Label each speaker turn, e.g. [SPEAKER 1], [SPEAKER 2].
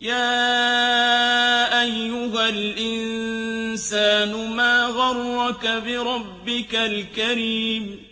[SPEAKER 1] يَا أَيُّهَا الْإِنسَانُ مَا غَرَّكَ بِرَبِّكَ الْكَرِيمِ